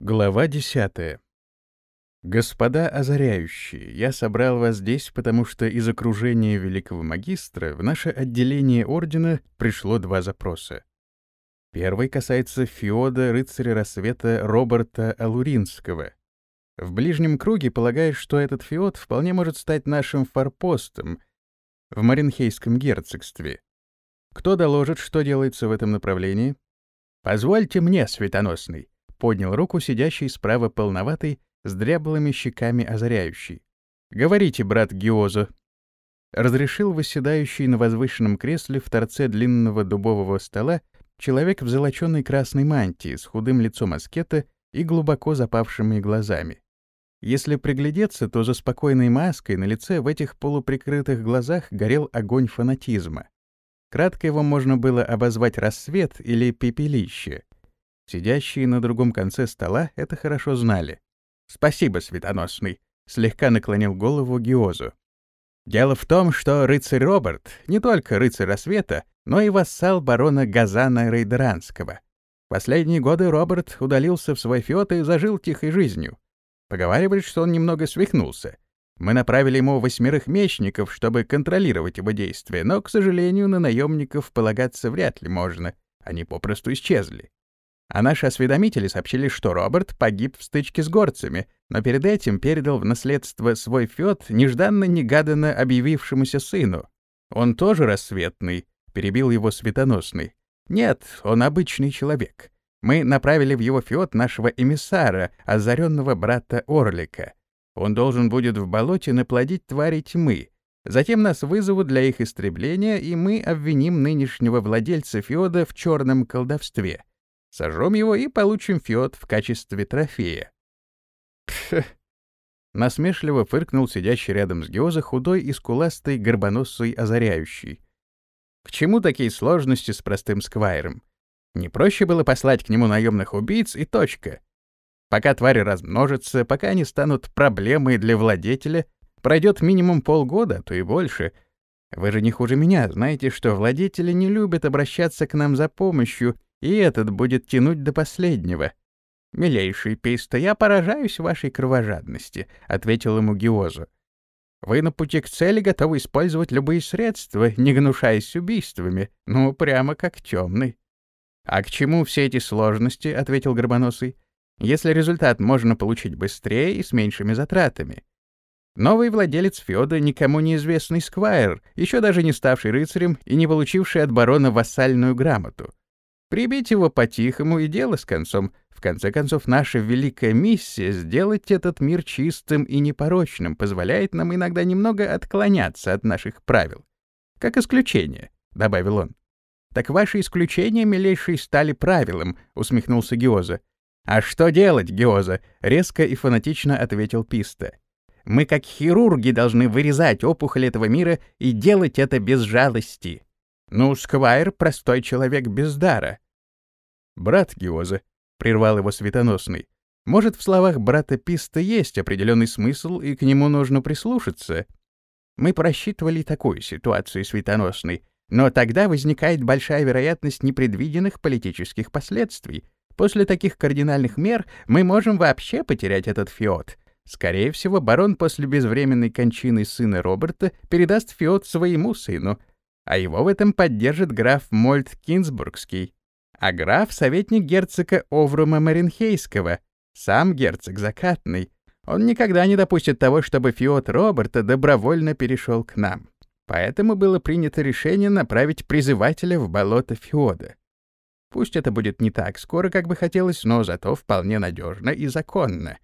Глава 10. Господа озаряющие, я собрал вас здесь, потому что из окружения великого магистра в наше отделение ордена пришло два запроса. Первый касается феода рыцаря рассвета Роберта Алуринского. В ближнем круге полагают, что этот феод вполне может стать нашим форпостом в Маринхейском герцогстве. Кто доложит, что делается в этом направлении? Позвольте мне, светоносный, поднял руку сидящий справа полноватый, с дряблыми щеками озаряющий. «Говорите, брат Гиозо». Разрешил восседающий на возвышенном кресле в торце длинного дубового стола человек в золоченой красной мантии с худым лицом аскета и глубоко запавшими глазами. Если приглядеться, то за спокойной маской на лице в этих полуприкрытых глазах горел огонь фанатизма. Кратко его можно было обозвать рассвет или пепелище. Сидящие на другом конце стола это хорошо знали. «Спасибо, Светоносный», — слегка наклонил голову Гиозу. «Дело в том, что рыцарь Роберт не только рыцарь рассвета, но и вассал барона Газана Рейдеранского. Последние годы Роберт удалился в свой феод и зажил тихой жизнью. Поговаривают, что он немного свихнулся. Мы направили ему восьмерых мечников, чтобы контролировать его действия, но, к сожалению, на наемников полагаться вряд ли можно. Они попросту исчезли. А наши осведомители сообщили, что Роберт погиб в стычке с горцами, но перед этим передал в наследство свой фёд нежданно-негаданно объявившемуся сыну. Он тоже рассветный, перебил его светоносный. Нет, он обычный человек. Мы направили в его фёд нашего эмиссара, озаренного брата Орлика. Он должен будет в болоте наплодить твари тьмы. Затем нас вызовут для их истребления, и мы обвиним нынешнего владельца феода в черном колдовстве. Сожжем его и получим фиот в качестве трофея. Пф! Насмешливо фыркнул сидящий рядом с Геоза худой и скуластый горбоносый озаряющий. К чему такие сложности с простым сквайром? Не проще было послать к нему наемных убийц и точка. Пока твари размножатся, пока они станут проблемой для владетеля, пройдет минимум полгода, то и больше. Вы же не хуже меня знаете, что владетели не любят обращаться к нам за помощью и этот будет тянуть до последнего. «Милейший Писта, я поражаюсь вашей кровожадности», — ответил ему Гиозу. «Вы на пути к цели готовы использовать любые средства, не гнушаясь убийствами, ну, прямо как темный». «А к чему все эти сложности?» — ответил Горбоносый. «Если результат можно получить быстрее и с меньшими затратами». Новый владелец Феода никому неизвестный сквайр, еще даже не ставший рыцарем и не получивший от барона вассальную грамоту. Прибить его по-тихому и дело с концом. В конце концов, наша великая миссия — сделать этот мир чистым и непорочным позволяет нам иногда немного отклоняться от наших правил. Как исключение, — добавил он. «Так ваши исключения, милейшие, стали правилом», — усмехнулся Геоза. «А что делать, Геоза?» — резко и фанатично ответил Писта. «Мы, как хирурги, должны вырезать опухоль этого мира и делать это без жалости. Ну, Сквайр — простой человек без дара. Брат Гиоза, — прервал его светоносный, — может, в словах брата Писта есть определенный смысл, и к нему нужно прислушаться. Мы просчитывали такую ситуацию светоносной, но тогда возникает большая вероятность непредвиденных политических последствий. После таких кардинальных мер мы можем вообще потерять этот феод. Скорее всего, барон после безвременной кончины сына Роберта передаст феод своему сыну, а его в этом поддержит граф Мольт Кинсбургский. А граф — советник герцога Оврума Маринхейского, сам герцог Закатный. Он никогда не допустит того, чтобы Фиот Роберта добровольно перешел к нам. Поэтому было принято решение направить призывателя в болото Феода. Пусть это будет не так скоро, как бы хотелось, но зато вполне надежно и законно.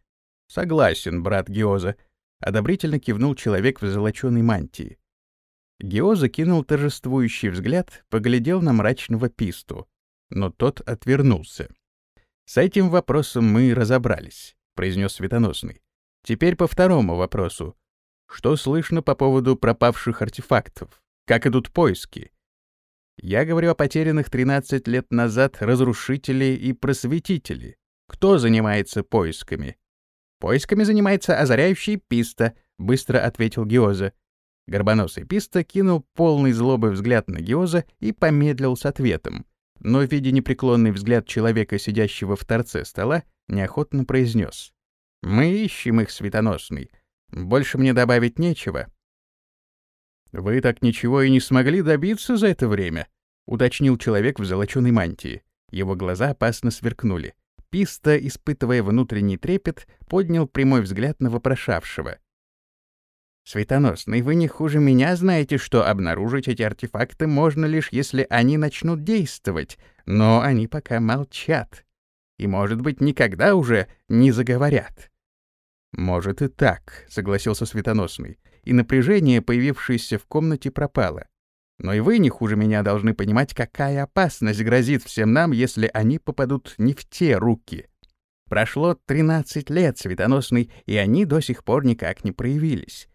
Согласен, брат Геоза, — одобрительно кивнул человек в золоченой мантии. Гео закинул торжествующий взгляд, поглядел на мрачного писту, но тот отвернулся. «С этим вопросом мы разобрались», — произнес Светоносный. «Теперь по второму вопросу. Что слышно по поводу пропавших артефактов? Как идут поиски?» «Я говорю о потерянных 13 лет назад разрушителей и просветителей. Кто занимается поисками?» «Поисками занимается озаряющий Писта», — быстро ответил Геоза. Горбоносый Писта кинул полный злобы взгляд на Геоза и помедлил с ответом. Но, видя непреклонный взгляд человека, сидящего в торце стола, неохотно произнес. «Мы ищем их, светоносный. Больше мне добавить нечего». «Вы так ничего и не смогли добиться за это время?» — уточнил человек в золоченой мантии. Его глаза опасно сверкнули. Писта, испытывая внутренний трепет, поднял прямой взгляд на вопрошавшего. «Светоносный, вы не хуже меня знаете, что обнаружить эти артефакты можно лишь если они начнут действовать, но они пока молчат. И, может быть, никогда уже не заговорят». «Может и так», — согласился Светоносный, и напряжение, появившееся в комнате, пропало. «Но и вы не хуже меня должны понимать, какая опасность грозит всем нам, если они попадут не в те руки». Прошло 13 лет, Светоносный, и они до сих пор никак не проявились.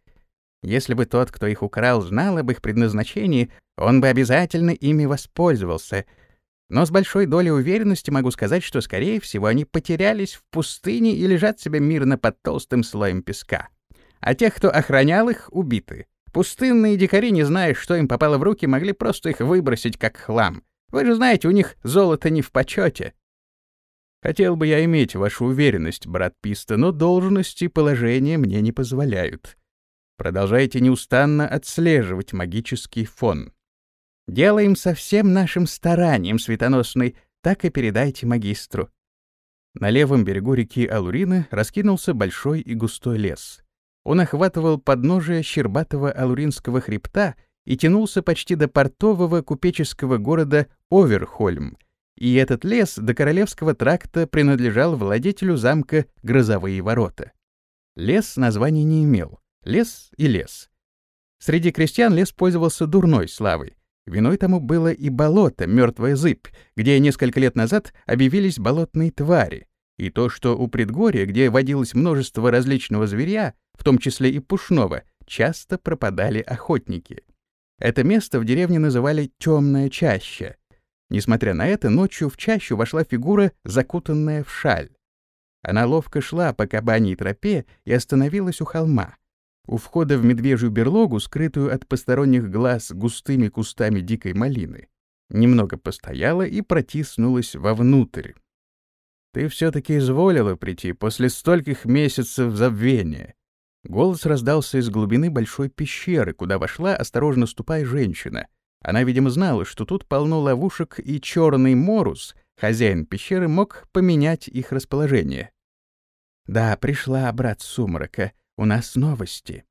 Если бы тот, кто их украл, знал об их предназначении, он бы обязательно ими воспользовался. Но с большой долей уверенности могу сказать, что, скорее всего, они потерялись в пустыне и лежат себе мирно под толстым слоем песка. А тех, кто охранял их, убиты. Пустынные дикари, не зная, что им попало в руки, могли просто их выбросить как хлам. Вы же знаете, у них золото не в почете. Хотел бы я иметь вашу уверенность, брат Писта, но должности и положение мне не позволяют. Продолжайте неустанно отслеживать магический фон. Делаем со всем нашим старанием, светоносный, так и передайте магистру. На левом берегу реки Алурины раскинулся большой и густой лес. Он охватывал подножие щербатого Алуринского хребта и тянулся почти до портового купеческого города Оверхольм, и этот лес до Королевского тракта принадлежал владетелю замка Грозовые ворота. Лес названия не имел, Лес и лес. Среди крестьян лес пользовался дурной славой. Виной тому было и болото, мертвая зыбь, где несколько лет назад объявились болотные твари, и то, что у предгорья, где водилось множество различного зверя, в том числе и пушного, часто пропадали охотники. Это место в деревне называли «темная чаща». Несмотря на это, ночью в чащу вошла фигура, закутанная в шаль. Она ловко шла по кабаньей тропе и остановилась у холма. У входа в медвежью берлогу, скрытую от посторонних глаз густыми кустами дикой малины, немного постояла и протиснулась вовнутрь. «Ты все-таки изволила прийти после стольких месяцев забвения». Голос раздался из глубины большой пещеры, куда вошла, осторожно ступая, женщина. Она, видимо, знала, что тут полно ловушек, и черный Морус, хозяин пещеры, мог поменять их расположение. «Да, пришла, брат Сумрака», у нас новости.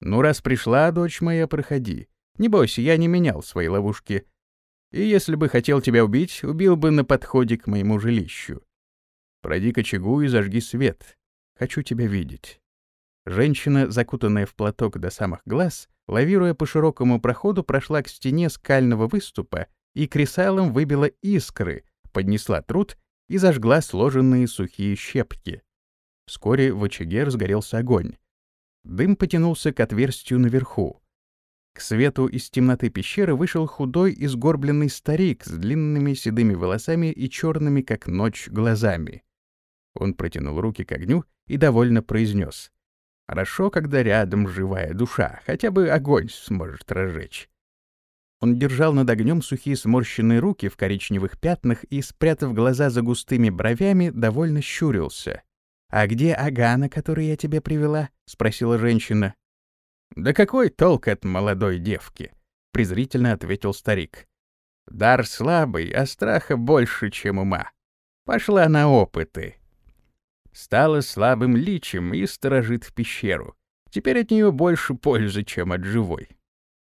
Ну, раз пришла, дочь моя, проходи. Не бойся, я не менял свои ловушки. И если бы хотел тебя убить, убил бы на подходе к моему жилищу. Пройди к очагу и зажги свет. Хочу тебя видеть. Женщина, закутанная в платок до самых глаз, лавируя по широкому проходу, прошла к стене скального выступа и кресалом выбила искры, поднесла труд и зажгла сложенные сухие щепки. Вскоре в очаге разгорелся огонь. Дым потянулся к отверстию наверху. К свету из темноты пещеры вышел худой и сгорбленный старик с длинными седыми волосами и черными, как ночь, глазами. Он протянул руки к огню и довольно произнес. «Хорошо, когда рядом живая душа, хотя бы огонь сможет разжечь». Он держал над огнем сухие сморщенные руки в коричневых пятнах и, спрятав глаза за густыми бровями, довольно щурился. «А где Агана, которую я тебе привела?» — спросила женщина. «Да какой толк от молодой девки?» — презрительно ответил старик. «Дар слабый, а страха больше, чем ума. Пошла на опыты. Стала слабым личем и сторожит в пещеру. Теперь от нее больше пользы, чем от живой».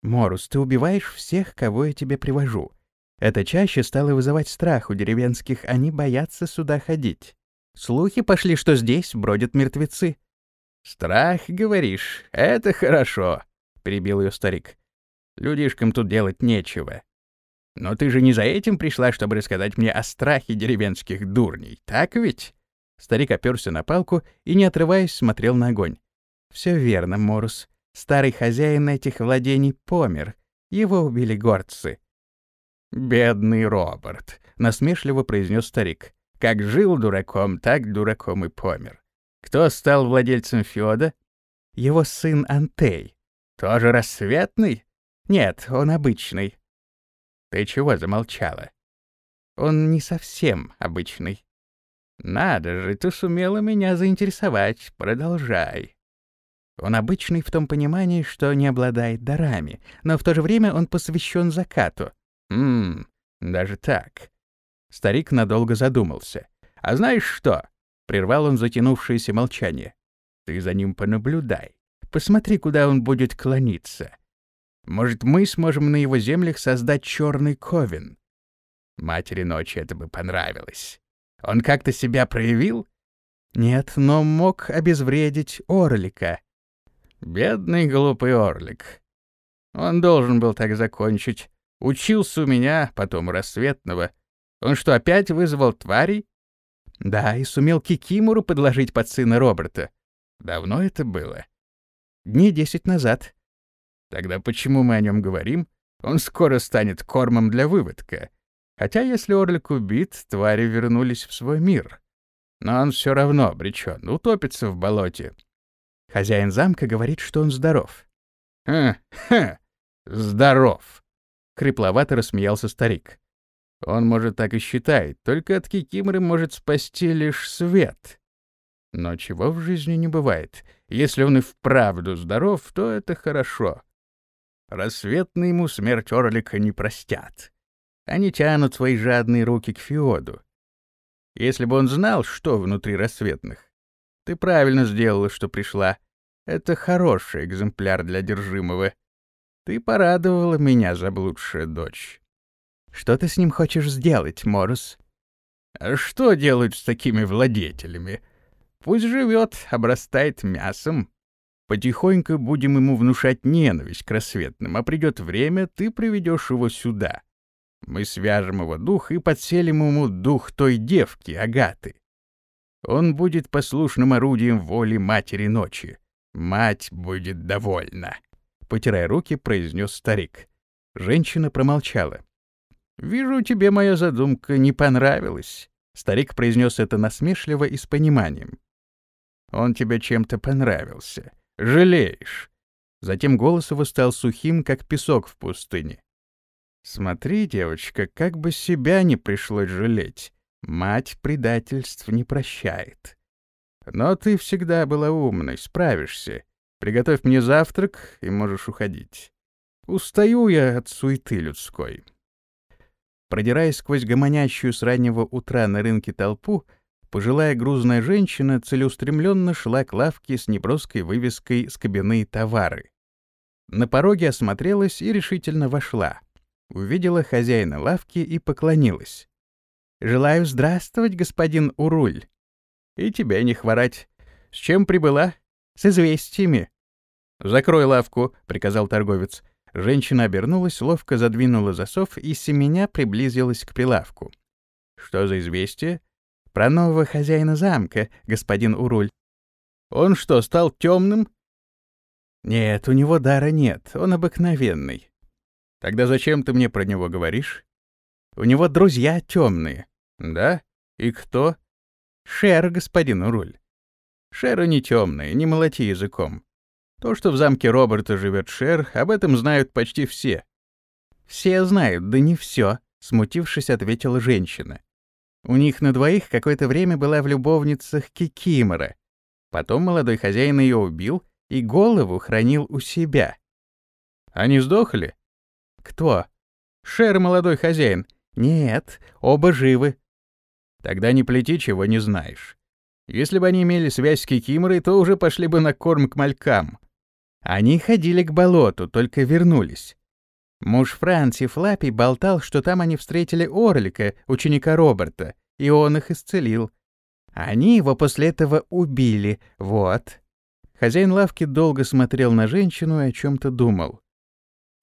«Морус, ты убиваешь всех, кого я тебе привожу. Это чаще стало вызывать страх у деревенских, они боятся сюда ходить. Слухи пошли, что здесь бродят мертвецы. «Страх, говоришь, это хорошо», — перебил ее старик. «Людишкам тут делать нечего. Но ты же не за этим пришла, чтобы рассказать мне о страхе деревенских дурней, так ведь?» Старик оперся на палку и, не отрываясь, смотрел на огонь. «Все верно, Морус. Старый хозяин этих владений помер. Его убили горцы». «Бедный Роберт», — насмешливо произнес старик. Как жил дураком, так дураком и помер. Кто стал владельцем Феода? Его сын Антей. Тоже рассветный? Нет, он обычный. Ты чего замолчала? Он не совсем обычный. Надо же, ты сумела меня заинтересовать. Продолжай. Он обычный в том понимании, что не обладает дарами, но в то же время он посвящен закату. Ммм, даже так. Старик надолго задумался. А знаешь что? Прервал он затянувшееся молчание. Ты за ним понаблюдай. Посмотри, куда он будет клониться. Может, мы сможем на его землях создать черный ковен. Матери ночи это бы понравилось. Он как-то себя проявил? Нет, но мог обезвредить Орлика. Бедный глупый Орлик. Он должен был так закончить. Учился у меня, потом у рассветного. Он что, опять вызвал тварей? Да, и сумел Кикимору подложить под сына Роберта. Давно это было? Дней десять назад. Тогда почему мы о нем говорим? Он скоро станет кормом для выводка. Хотя если Орлик убит, твари вернулись в свой мир. Но он все равно обречен, утопится в болоте. Хозяин замка говорит, что он здоров. «Ха, ха, здоров!» — хрипловато рассмеялся старик. «Он, может, так и считает, только от Кикиморы может спасти лишь свет. Но чего в жизни не бывает. Если он и вправду здоров, то это хорошо. Рассветный ему смерть Орлика не простят. Они тянут свои жадные руки к Феоду. Если бы он знал, что внутри рассветных. Ты правильно сделала, что пришла. Это хороший экземпляр для держимого. Ты порадовала меня, заблудшая дочь. Что ты с ним хочешь сделать, Морус? А что делают с такими владетелями? Пусть живет, обрастает мясом. Потихоньку будем ему внушать ненависть к рассветным, а придет время, ты приведешь его сюда. Мы свяжем его дух и подселим ему дух той девки, Агаты. Он будет послушным орудием воли Матери Ночи. Мать будет довольна. Потирая руки, произнес старик. Женщина промолчала. «Вижу, тебе моя задумка не понравилась». Старик произнес это насмешливо и с пониманием. «Он тебе чем-то понравился. Жалеешь». Затем голос его стал сухим, как песок в пустыне. «Смотри, девочка, как бы себя не пришлось жалеть. Мать предательств не прощает. Но ты всегда была умной, справишься. Приготовь мне завтрак, и можешь уходить. Устаю я от суеты людской». Продираясь сквозь гомонящую с раннего утра на рынке толпу, пожилая грузная женщина целеустремленно шла к лавке с неброской вывеской «Скобяные товары». На пороге осмотрелась и решительно вошла. Увидела хозяина лавки и поклонилась. «Желаю здравствовать, господин Уруль. И тебя не хворать. С чем прибыла? С известиями». «Закрой лавку», — приказал торговец. Женщина обернулась, ловко задвинула засов и семеня приблизилась к прилавку. «Что за известие?» «Про нового хозяина замка, господин Уруль». «Он что, стал темным?» «Нет, у него дара нет, он обыкновенный». «Тогда зачем ты мне про него говоришь?» «У него друзья темные». «Да? И кто?» «Шер, господин Уруль». «Шеры не темные, не молоти языком. То, что в замке Роберта живет Шер, об этом знают почти все. «Все знают, да не все», — смутившись, ответила женщина. У них на двоих какое-то время была в любовницах Кикимора. Потом молодой хозяин ее убил и голову хранил у себя. Они сдохли? Кто? Шер, молодой хозяин. Нет, оба живы. Тогда не плети, чего не знаешь. Если бы они имели связь с Кикиморой, то уже пошли бы на корм к малькам. Они ходили к болоту, только вернулись. Муж Франции Флаппи болтал, что там они встретили Орлика, ученика Роберта, и он их исцелил. Они его после этого убили, вот. Хозяин лавки долго смотрел на женщину и о чем-то думал.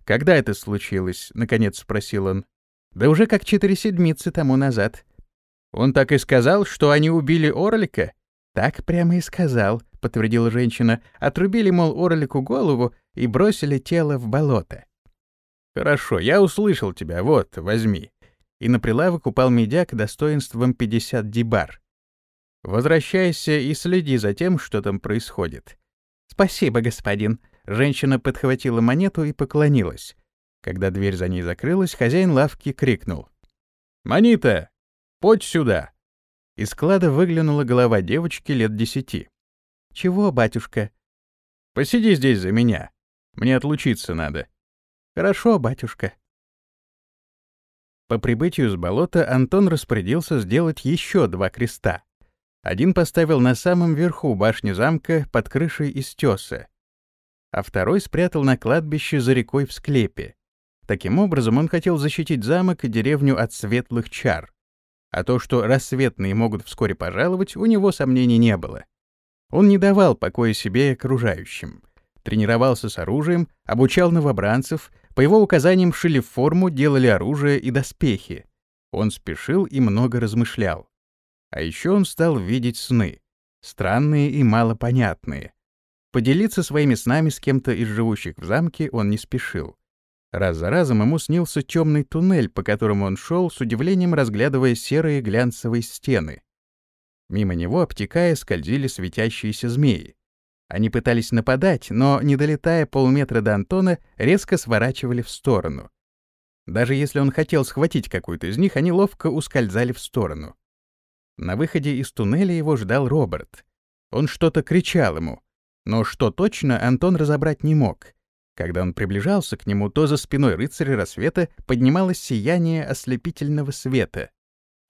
«Когда это случилось?» — наконец спросил он. «Да уже как четыре седмицы тому назад». «Он так и сказал, что они убили Орлика?» «Так прямо и сказал», — подтвердила женщина. «Отрубили, мол, орлику голову и бросили тело в болото». «Хорошо, я услышал тебя. Вот, возьми». И на прилавок упал медяк достоинством 50 дибар. «Возвращайся и следи за тем, что там происходит». «Спасибо, господин». Женщина подхватила монету и поклонилась. Когда дверь за ней закрылась, хозяин лавки крикнул. «Манита, подь сюда!» Из склада выглянула голова девочки лет десяти. «Чего, батюшка?» «Посиди здесь за меня. Мне отлучиться надо». «Хорошо, батюшка». По прибытию с болота Антон распорядился сделать еще два креста. Один поставил на самом верху башни замка под крышей из теса, а второй спрятал на кладбище за рекой в склепе. Таким образом, он хотел защитить замок и деревню от светлых чар. А то, что рассветные могут вскоре пожаловать, у него сомнений не было. Он не давал покоя себе и окружающим. Тренировался с оружием, обучал новобранцев, по его указаниям шили форму, делали оружие и доспехи. Он спешил и много размышлял. А еще он стал видеть сны. Странные и малопонятные. Поделиться своими снами с кем-то из живущих в замке он не спешил. Раз за разом ему снился темный туннель, по которому он шел, с удивлением разглядывая серые глянцевые стены. Мимо него, обтекая, скользили светящиеся змеи. Они пытались нападать, но, не долетая полметра до Антона, резко сворачивали в сторону. Даже если он хотел схватить какую-то из них, они ловко ускользали в сторону. На выходе из туннеля его ждал Роберт. Он что-то кричал ему, но что точно, Антон разобрать не мог. Когда он приближался к нему, то за спиной рыцаря рассвета поднималось сияние ослепительного света.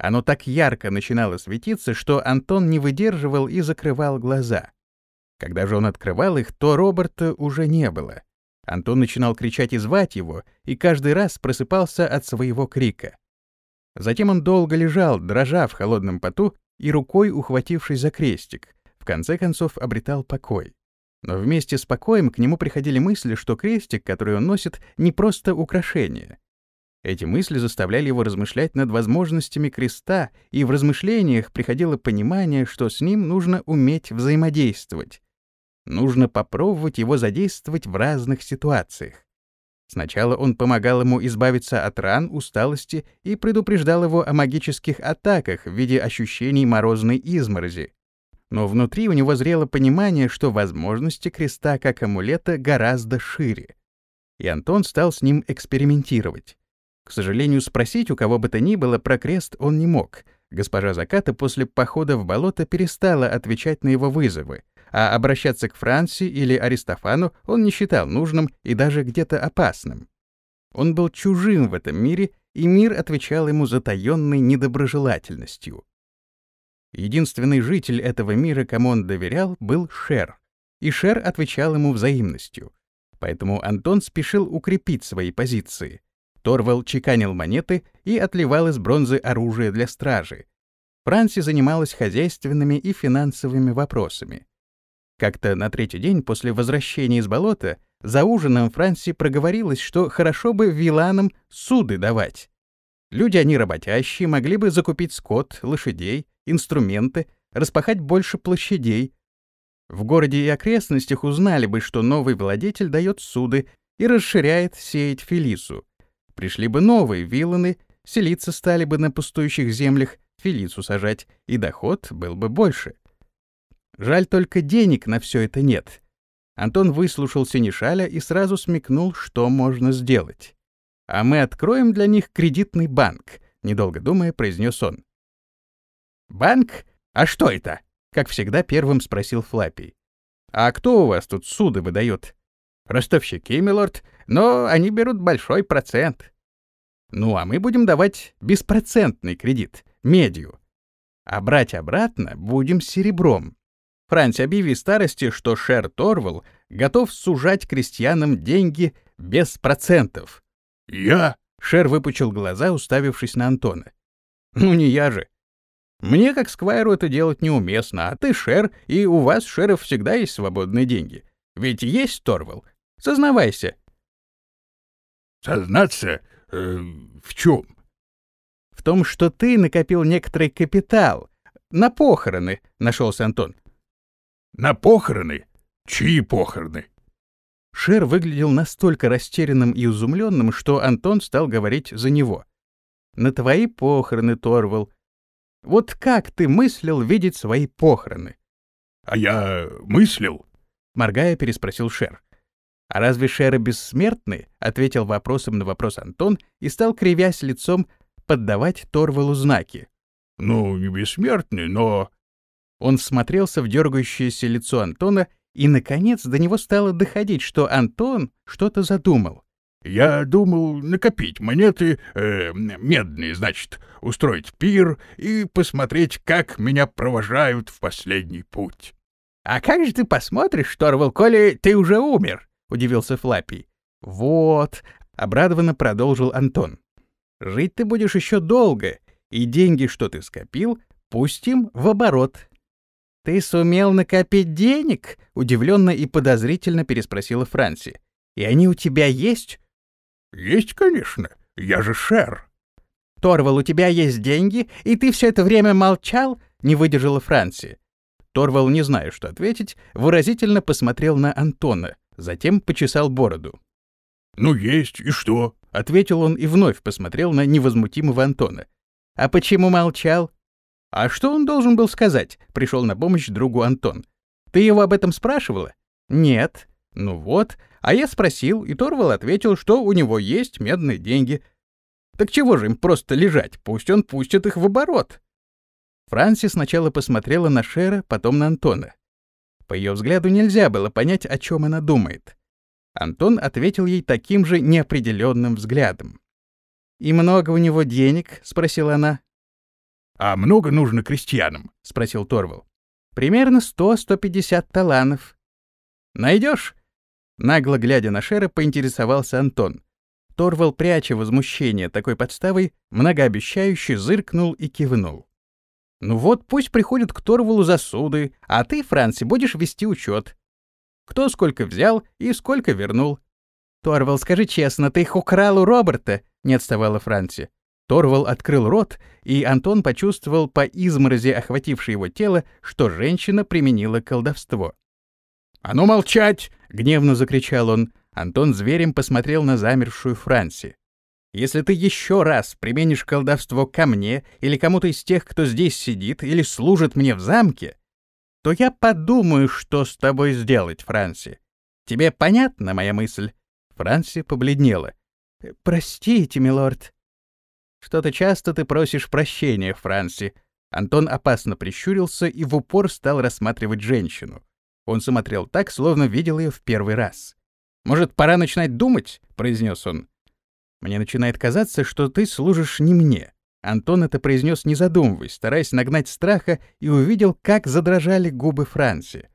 Оно так ярко начинало светиться, что Антон не выдерживал и закрывал глаза. Когда же он открывал их, то Роберта уже не было. Антон начинал кричать и звать его, и каждый раз просыпался от своего крика. Затем он долго лежал, дрожа в холодном поту и рукой ухватившись за крестик, в конце концов обретал покой. Но вместе с покоем к нему приходили мысли, что крестик, который он носит, не просто украшение. Эти мысли заставляли его размышлять над возможностями креста, и в размышлениях приходило понимание, что с ним нужно уметь взаимодействовать. Нужно попробовать его задействовать в разных ситуациях. Сначала он помогал ему избавиться от ран, усталости и предупреждал его о магических атаках в виде ощущений морозной изморози но внутри у него зрело понимание, что возможности креста как амулета гораздо шире. И Антон стал с ним экспериментировать. К сожалению, спросить у кого бы то ни было про крест он не мог. Госпожа Заката после похода в болото перестала отвечать на его вызовы, а обращаться к Франции или Аристофану он не считал нужным и даже где-то опасным. Он был чужим в этом мире, и мир отвечал ему затаённой недоброжелательностью. Единственный житель этого мира, кому он доверял, был Шер, и Шер отвечал ему взаимностью. Поэтому Антон спешил укрепить свои позиции. Торвал чеканил монеты и отливал из бронзы оружие для стражи. Франси занималась хозяйственными и финансовыми вопросами. Как-то на третий день после возвращения из болота за ужином Франси проговорилась, что хорошо бы виланам суды давать. Люди они работящие, могли бы закупить скот, лошадей, инструменты, распахать больше площадей. В городе и окрестностях узнали бы, что новый владетель дает суды и расширяет сеять филису. Пришли бы новые вилланы, селиться стали бы на пустующих землях, филису сажать, и доход был бы больше. Жаль только денег на все это нет. Антон выслушал Синишаля и сразу смекнул, что можно сделать. «А мы откроем для них кредитный банк», — недолго думая, произнес он. «Банк? А что это?» — как всегда первым спросил Флаппи. «А кто у вас тут суды выдает?» «Ростовщики, милорд, но они берут большой процент». «Ну, а мы будем давать беспроцентный кредит, медью. А брать обратно будем серебром. Франц, объяви старости, что Шер Торвал готов сужать крестьянам деньги без процентов». «Я?» — Шер выпучил глаза, уставившись на Антона. «Ну, не я же. Мне, как сквайру, это делать неуместно, а ты шер, и у вас, шеров, всегда есть свободные деньги. Ведь есть Торвал. Сознавайся. Сознаться? Э, в чем? В том, что ты накопил некоторый капитал. На похороны, нашелся Антон. На похороны? Чьи похороны? Шер выглядел настолько растерянным и изумленным, что Антон стал говорить за него. «На твои похороны, Торвал, вот как ты мыслил видеть свои похороны? — А я мыслил? — моргая, переспросил Шер. — А разве Шеры бессмертны? — ответил вопросом на вопрос Антон и стал, кривясь лицом, поддавать Торвалу знаки. — Ну, не бессмертный, но... Он всмотрелся в дергающееся лицо Антона, и, наконец, до него стало доходить, что Антон что-то задумал. Я думал накопить монеты, э, медные, значит, устроить пир и посмотреть, как меня провожают в последний путь. — А как же ты посмотришь, Торвал, коли ты уже умер? — удивился Флаппий. — Вот, — обрадованно продолжил Антон. — Жить ты будешь еще долго, и деньги, что ты скопил, пустим в оборот. — Ты сумел накопить денег? — удивленно и подозрительно переспросила Франси. — И они у тебя есть? Есть, конечно. Я же Шер. Торвал, у тебя есть деньги, и ты все это время молчал? Не выдержала Франси. Торвал, не зная, что ответить, выразительно посмотрел на Антона, затем почесал бороду. «Ну, есть, и что?» — ответил он и вновь посмотрел на невозмутимого Антона. «А почему молчал?» «А что он должен был сказать?» — пришел на помощь другу Антон. «Ты его об этом спрашивала?» «Нет». «Ну вот, а я спросил, и Торвал ответил, что у него есть медные деньги. Так чего же им просто лежать? Пусть он пустит их в оборот. Франси сначала посмотрела на Шера, потом на Антона. По ее взгляду нельзя было понять, о чем она думает. Антон ответил ей таким же неопределенным взглядом. «И много у него денег?» — спросила она. «А много нужно крестьянам?» — спросил Торвал. «Примерно сто-сто пятьдесят таланов». «Найдешь?» Нагло глядя на Шера, поинтересовался Антон. Торвал, пряча возмущение такой подставой, многообещающе зыркнул и кивнул. «Ну вот, пусть приходят к Торвалу за суды, а ты, Франси, будешь вести учет. Кто сколько взял и сколько вернул». «Торвал, скажи честно, ты их украл у Роберта?» — не отставала Франси. Торвал открыл рот, и Антон почувствовал по изморози охватившей его тело, что женщина применила колдовство. «А ну молчать!» — гневно закричал он. Антон зверем посмотрел на замершую Франси. «Если ты еще раз применишь колдовство ко мне или кому-то из тех, кто здесь сидит или служит мне в замке, то я подумаю, что с тобой сделать, Франси. Тебе понятна моя мысль?» Франси побледнела. «Простите, милорд». «Что-то часто ты просишь прощения, Франси». Антон опасно прищурился и в упор стал рассматривать женщину. Он смотрел так, словно видел ее в первый раз. «Может, пора начинать думать?» — произнес он. «Мне начинает казаться, что ты служишь не мне». Антон это произнес не задумываясь, стараясь нагнать страха, и увидел, как задрожали губы Франции.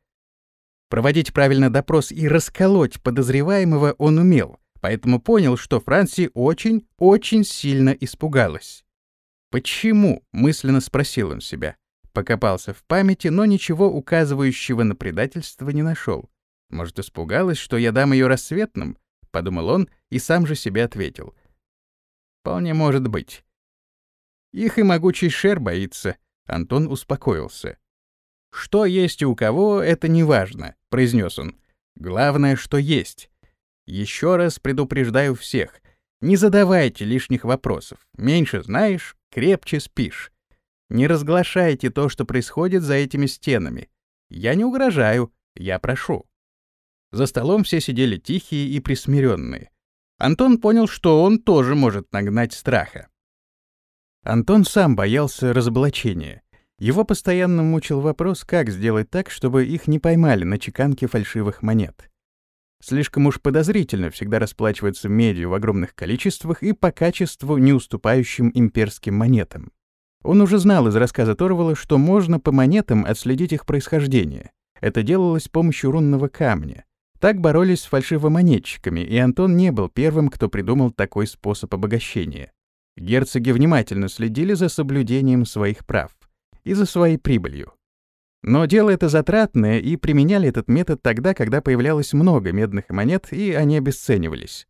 Проводить правильно допрос и расколоть подозреваемого он умел, поэтому понял, что Франси очень, очень сильно испугалась. «Почему?» — мысленно спросил он себя. Покопался в памяти, но ничего указывающего на предательство не нашел. Может, испугалась, что я дам ее рассветным? Подумал он и сам же себе ответил. Вполне может быть. Их и могучий шер боится. Антон успокоился. Что есть у кого, это не важно, произнес он. Главное, что есть. Еще раз предупреждаю всех. Не задавайте лишних вопросов. Меньше знаешь, крепче спишь. Не разглашайте то, что происходит за этими стенами. Я не угрожаю, я прошу. За столом все сидели тихие и присмиренные. Антон понял, что он тоже может нагнать страха. Антон сам боялся разоблачения. Его постоянно мучил вопрос, как сделать так, чтобы их не поймали на чеканке фальшивых монет. Слишком уж подозрительно всегда расплачиваться медью в огромных количествах и по качеству не уступающим имперским монетам. Он уже знал из рассказа Торвала, что можно по монетам отследить их происхождение. Это делалось с помощью рунного камня. Так боролись с фальшивомонетчиками, и Антон не был первым, кто придумал такой способ обогащения. Герцоги внимательно следили за соблюдением своих прав и за своей прибылью. Но дело это затратное, и применяли этот метод тогда, когда появлялось много медных монет, и они обесценивались.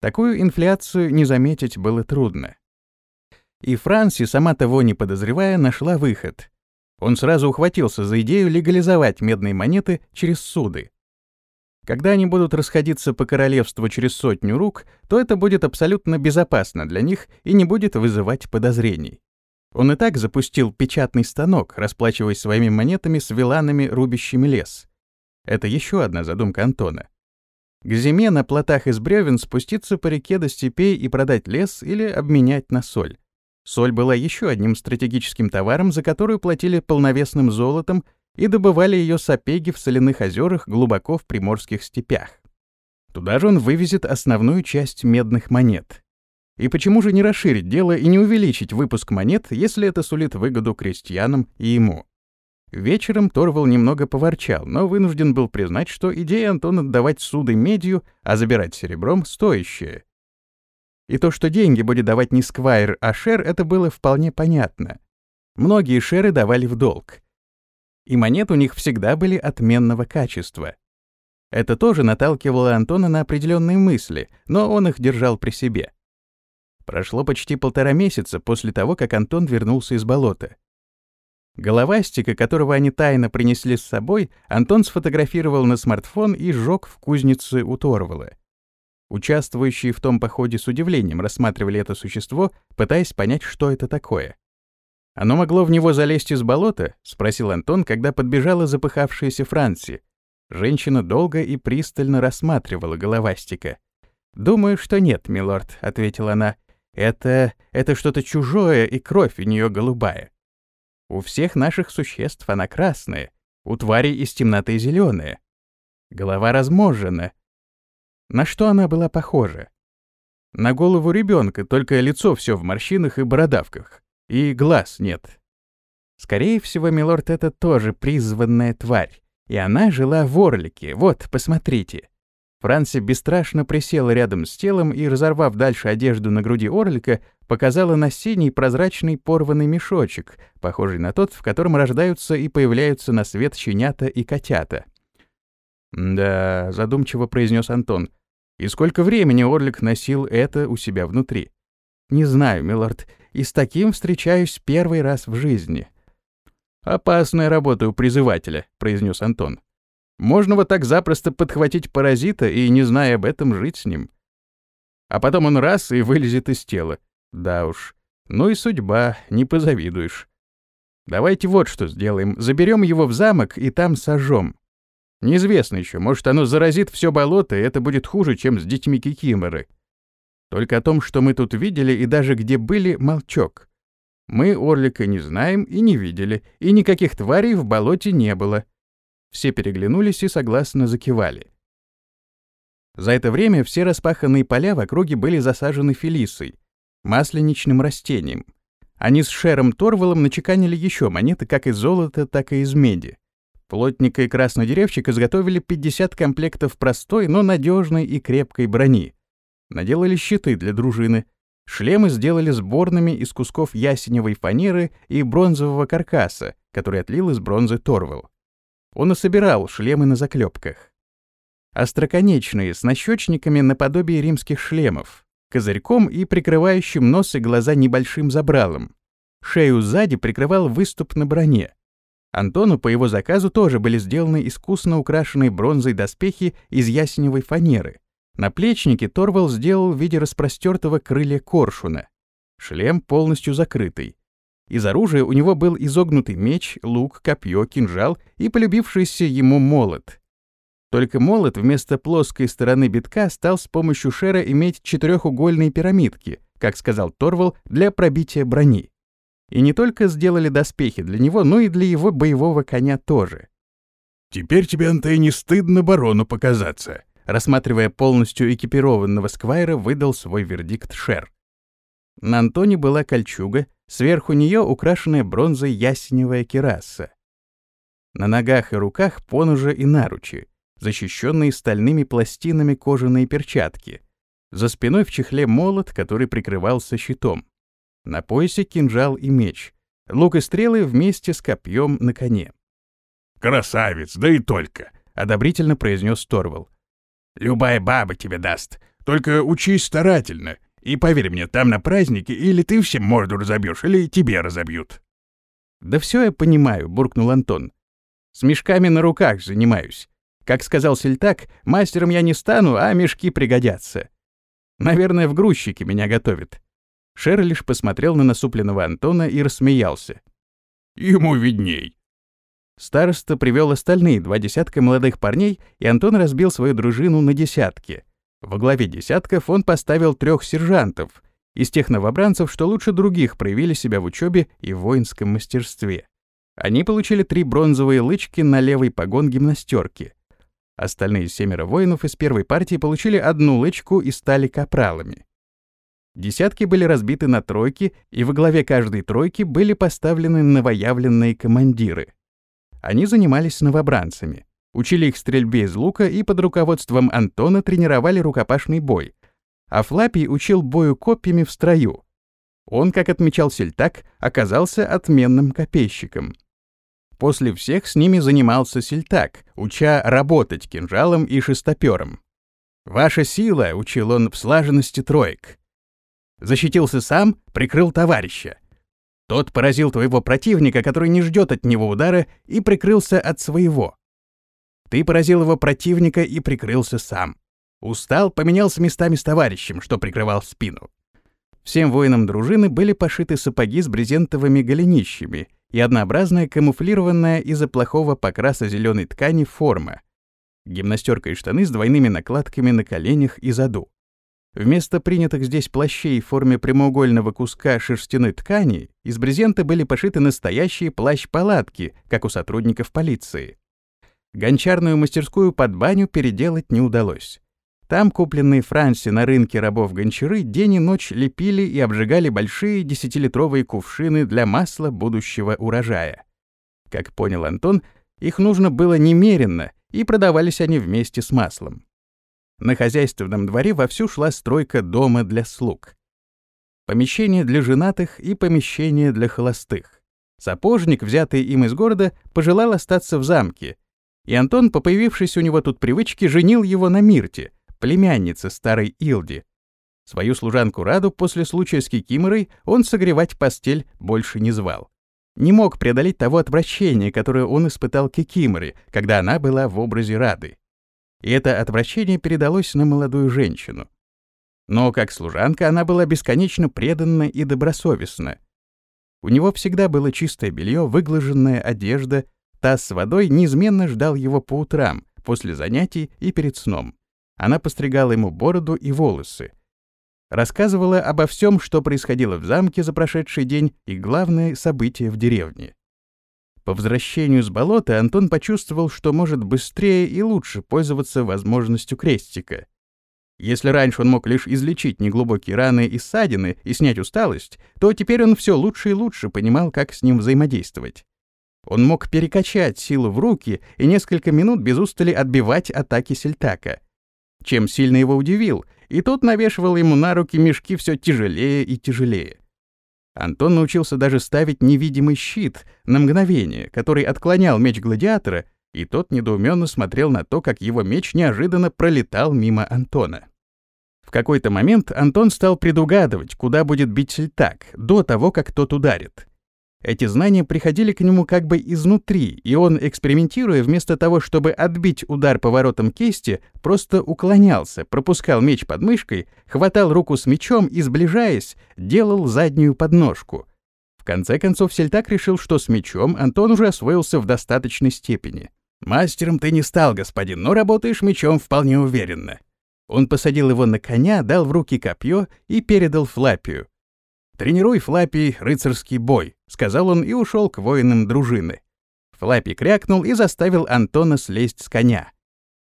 Такую инфляцию не заметить было трудно. И Франси, сама того не подозревая, нашла выход. Он сразу ухватился за идею легализовать медные монеты через суды. Когда они будут расходиться по королевству через сотню рук, то это будет абсолютно безопасно для них и не будет вызывать подозрений. Он и так запустил печатный станок, расплачиваясь своими монетами с виланами, рубящими лес. Это еще одна задумка Антона. К зиме на плотах из бревен спуститься по реке до степей и продать лес или обменять на соль. Соль была еще одним стратегическим товаром, за которую платили полновесным золотом и добывали ее сапеги в соляных озерах глубоко в приморских степях. Туда же он вывезет основную часть медных монет. И почему же не расширить дело и не увеличить выпуск монет, если это сулит выгоду крестьянам и ему? Вечером Торвал немного поворчал, но вынужден был признать, что идея Антона давать суды медью, а забирать серебром, стоящая. И то, что деньги будет давать не Сквайр, а Шер, это было вполне понятно. Многие Шеры давали в долг. И монеты у них всегда были отменного качества. Это тоже наталкивало Антона на определенные мысли, но он их держал при себе. Прошло почти полтора месяца после того, как Антон вернулся из болота. Головастика, которого они тайно принесли с собой, Антон сфотографировал на смартфон и сжег в кузнице у Торвала. Участвующие в том походе с удивлением рассматривали это существо, пытаясь понять, что это такое. «Оно могло в него залезть из болота?» — спросил Антон, когда подбежала запыхавшаяся Франси. Женщина долго и пристально рассматривала головастика. «Думаю, что нет, милорд», — ответила она. «Это... это что-то чужое, и кровь у нее голубая. У всех наших существ она красная, у тварей из темноты зеленая. Голова разможжена. На что она была похожа? На голову ребенка, только лицо все в морщинах и бородавках. И глаз нет. Скорее всего, милорд, это тоже призванная тварь. И она жила в Орлике. Вот, посмотрите. Франси бесстрашно присела рядом с телом и, разорвав дальше одежду на груди орлика, показала на синий прозрачный порванный мешочек, похожий на тот, в котором рождаются и появляются на свет щенята и котята. «Да», — задумчиво произнес Антон, — «и сколько времени орлик носил это у себя внутри?» «Не знаю, милорд, и с таким встречаюсь первый раз в жизни». «Опасная работа у призывателя», — произнес Антон. Можно вот так запросто подхватить паразита и, не зная об этом, жить с ним. А потом он раз и вылезет из тела. Да уж. Ну и судьба, не позавидуешь. Давайте вот что сделаем. Заберем его в замок и там сожжем. Неизвестно еще, может, оно заразит все болото, и это будет хуже, чем с детьми Кикиморы. Только о том, что мы тут видели и даже где были, молчок. Мы Орлика не знаем и не видели, и никаких тварей в болоте не было. Все переглянулись и согласно закивали. За это время все распаханные поля в округе были засажены фелисой, масленичным растением. Они с Шером Торвалом начеканили еще монеты как из золота, так и из меди. Плотника и краснодеревщик изготовили 50 комплектов простой, но надежной и крепкой брони. Наделали щиты для дружины. Шлемы сделали сборными из кусков ясеневой фанеры и бронзового каркаса, который отлил из бронзы Торвал. Он и собирал шлемы на заклепках. Остроконечные, с нащечниками наподобие римских шлемов, козырьком и прикрывающим нос и глаза небольшим забралом. Шею сзади прикрывал выступ на броне. Антону по его заказу тоже были сделаны искусно украшенные бронзой доспехи из ясеневой фанеры. Наплечники Торвал сделал в виде распростертого крылья коршуна. Шлем полностью закрытый. Из оружия у него был изогнутый меч, лук, копье, кинжал и полюбившийся ему молот. Только молот вместо плоской стороны битка стал с помощью шера иметь четырехугольные пирамидки, как сказал Торвал, для пробития брони. И не только сделали доспехи для него, но и для его боевого коня тоже. «Теперь тебе, Антей, не стыдно барону показаться», рассматривая полностью экипированного сквайра, выдал свой вердикт Шер. На Антоне была кольчуга, Сверху нее украшенная бронзой ясеневая кераса. На ногах и руках поножи и наручи, защищенные стальными пластинами кожаные перчатки. За спиной в чехле молот, который прикрывался щитом. На поясе кинжал и меч. Лук и стрелы вместе с копьем на коне. «Красавец, да и только!» — одобрительно произнес Торвал. «Любая баба тебе даст. Только учись старательно. И поверь мне, там на празднике или ты всем морду разобьешь, или тебе разобьют. Да все я понимаю, буркнул Антон. С мешками на руках занимаюсь. Как сказал Сельтак, мастером я не стану, а мешки пригодятся. Наверное, в грузчике меня готовят. Шер лишь посмотрел на насупленного Антона и рассмеялся. Ему видней. Староста привел остальные два десятка молодых парней, и Антон разбил свою дружину на десятки — во главе десятков он поставил трех сержантов из тех новобранцев, что лучше других проявили себя в учебе и воинском мастерстве. Они получили три бронзовые лычки на левый погон гимнастерки. Остальные семеро воинов из первой партии получили одну лычку и стали капралами. Десятки были разбиты на тройки, и во главе каждой тройки были поставлены новоявленные командиры. Они занимались новобранцами, учили их стрельбе из лука и под руководством Антона тренировали рукопашный бой, а Флапий учил бою копьями в строю. Он, как отмечал Сельтак, оказался отменным копейщиком. После всех с ними занимался Сельтак, уча работать кинжалом и шестопером. «Ваша сила», — учил он в слаженности троек. Защитился сам, прикрыл товарища. Тот поразил твоего противника, который не ждет от него удара, и прикрылся от своего. Ты поразил его противника и прикрылся сам. Устал, поменялся местами с товарищем, что прикрывал спину. Всем воинам дружины были пошиты сапоги с брезентовыми голенищами и однообразная камуфлированная из-за плохого покраса зеленой ткани форма. Гимнастерка и штаны с двойными накладками на коленях и заду. Вместо принятых здесь плащей в форме прямоугольного куска шерстяной ткани из брезента были пошиты настоящие плащ-палатки, как у сотрудников полиции. Гончарную мастерскую под баню переделать не удалось. Там купленные Франси на рынке рабов гончары день и ночь лепили и обжигали большие десятилитровые кувшины для масла будущего урожая. Как понял Антон, их нужно было немеренно, и продавались они вместе с маслом. На хозяйственном дворе вовсю шла стройка дома для слуг. Помещение для женатых и помещение для холостых. Сапожник, взятый им из города, пожелал остаться в замке, и Антон, по появившейся у него тут привычке, женил его на Мирте, племяннице старой Илди. Свою служанку Раду после случая с Кикиморой он согревать постель больше не звал. Не мог преодолеть того отвращения, которое он испытал Кикиморе, когда она была в образе Рады. И это отвращение передалось на молодую женщину. Но как служанка она была бесконечно преданна и добросовестна. У него всегда было чистое белье, выглаженная одежда, Таз с водой неизменно ждал его по утрам, после занятий и перед сном. Она постригала ему бороду и волосы. Рассказывала обо всем, что происходило в замке за прошедший день и главное событие в деревне. По возвращению с болота Антон почувствовал, что может быстрее и лучше пользоваться возможностью крестика. Если раньше он мог лишь излечить неглубокие раны и ссадины и снять усталость, то теперь он все лучше и лучше понимал, как с ним взаимодействовать. Он мог перекачать силу в руки и несколько минут без устали отбивать атаки Сельтака. Чем сильно его удивил, и тот навешивал ему на руки мешки все тяжелее и тяжелее. Антон научился даже ставить невидимый щит на мгновение, который отклонял меч гладиатора, и тот недоуменно смотрел на то, как его меч неожиданно пролетал мимо Антона. В какой-то момент Антон стал предугадывать, куда будет бить Сельтак, до того, как тот ударит. Эти знания приходили к нему как бы изнутри, и он, экспериментируя, вместо того, чтобы отбить удар поворотом кисти, просто уклонялся, пропускал меч под мышкой, хватал руку с мечом и, сближаясь, делал заднюю подножку. В конце концов, Сельтак решил, что с мечом Антон уже освоился в достаточной степени. «Мастером ты не стал, господин, но работаешь мечом вполне уверенно». Он посадил его на коня, дал в руки копье и передал Флапию. «Тренируй, Флаппи, рыцарский бой», — сказал он и ушел к воинам дружины. Флаппи крякнул и заставил Антона слезть с коня.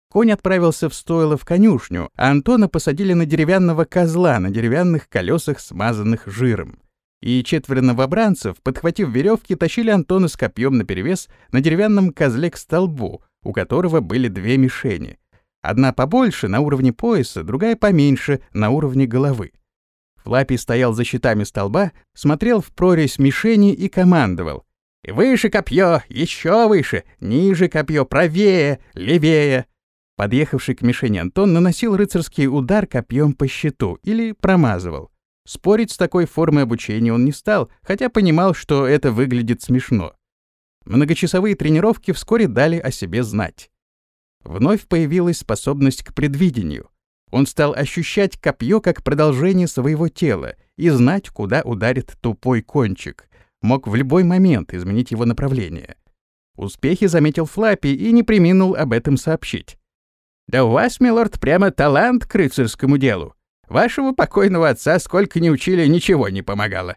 Конь отправился в стойло в конюшню, а Антона посадили на деревянного козла на деревянных колесах, смазанных жиром. И четверо новобранцев, подхватив веревки, тащили Антона с копьем наперевес на деревянном козле к столбу, у которого были две мишени. Одна побольше, на уровне пояса, другая поменьше, на уровне головы. Флаппи стоял за щитами столба, смотрел в прорезь мишени и командовал. «Выше копье, еще выше, ниже копье, правее, левее». Подъехавший к мишени Антон наносил рыцарский удар копьем по щиту или промазывал. Спорить с такой формой обучения он не стал, хотя понимал, что это выглядит смешно. Многочасовые тренировки вскоре дали о себе знать. Вновь появилась способность к предвидению. Он стал ощущать копье как продолжение своего тела и знать, куда ударит тупой кончик. Мог в любой момент изменить его направление. Успехи заметил Флаппи и не приминул об этом сообщить. «Да у вас, милорд, прямо талант к рыцарскому делу. Вашего покойного отца сколько ни учили, ничего не помогало.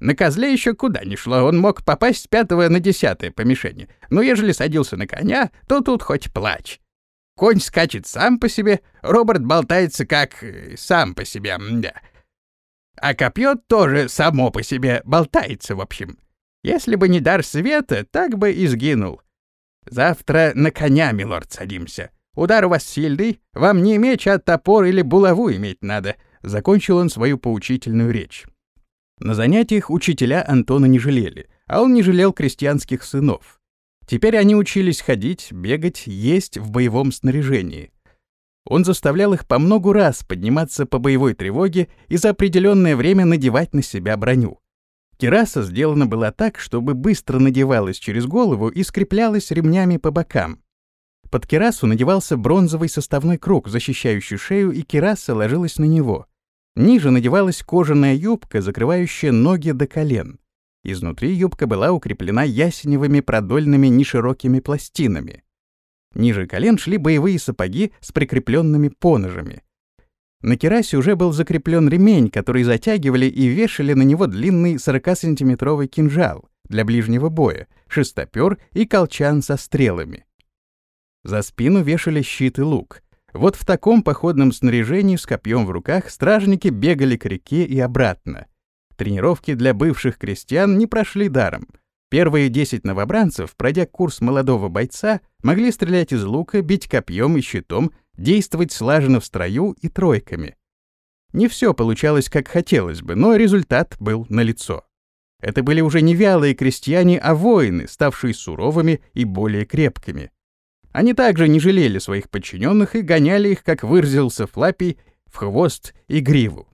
На козле еще куда ни шло, он мог попасть с пятого на десятое по мишени. Но ежели садился на коня, то тут хоть плачь. Конь скачет сам по себе, Роберт болтается как э, сам по себе, да. А копье тоже само по себе болтается, в общем. Если бы не дар света, так бы и сгинул. Завтра на коня, милорд, садимся. Удар у вас сильный, вам не меч, а топор или булаву иметь надо. Закончил он свою поучительную речь. На занятиях учителя Антона не жалели, а он не жалел крестьянских сынов. Теперь они учились ходить, бегать, есть в боевом снаряжении. Он заставлял их по многу раз подниматься по боевой тревоге и за определенное время надевать на себя броню. Кераса сделана была так, чтобы быстро надевалась через голову и скреплялась ремнями по бокам. Под керасу надевался бронзовый составной круг, защищающий шею, и кераса ложилась на него. Ниже надевалась кожаная юбка, закрывающая ноги до колен. Изнутри юбка была укреплена ясеневыми продольными неширокими пластинами. Ниже колен шли боевые сапоги с прикрепленными поножами. На керасе уже был закреплен ремень, который затягивали и вешали на него длинный 40-сантиметровый кинжал для ближнего боя, шестопер и колчан со стрелами. За спину вешали щит и лук. Вот в таком походном снаряжении с копьем в руках стражники бегали к реке и обратно. Тренировки для бывших крестьян не прошли даром. Первые 10 новобранцев, пройдя курс молодого бойца, могли стрелять из лука, бить копьем и щитом, действовать слаженно в строю и тройками. Не все получалось, как хотелось бы, но результат был налицо. Это были уже не вялые крестьяне, а воины, ставшие суровыми и более крепкими. Они также не жалели своих подчиненных и гоняли их, как выразился Флаппий, в хвост и гриву.